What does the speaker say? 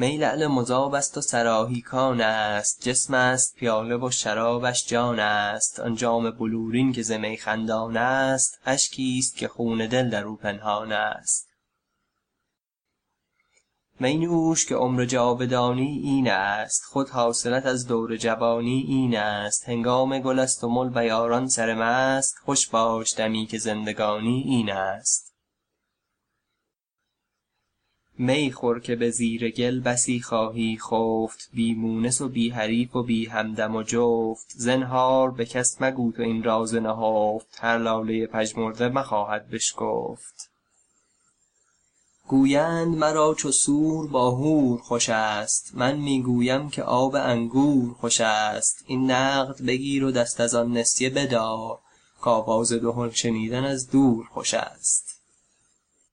می لعل مذاب است و صراحی کان است. جسم است پیاله و شرابش جان است. آن جام بلورین که ز می خندان است اشکی است که خون دل در او پنهان است. می نوش که عمر جاودانی این است. خود حاصلت از دور جوانی این است. هنگام گل است و مل و یاران سرمست خوش باش دمی که زندگانی این است. می خور که به زیر گل بسی خواهی خفت بی مونس و بی حریف و بی همدم و جفت. زنهار به کس مگو تو این راز نهفت هر لاله پژمرده مخواهد بشکفت. گویند مرا چو صور با حور خوش است من می گویم که آب انگور خوش است. این نقد بگیر و دست از آن نسیه بدار کآواز دهل شنیدن از دور خوش است.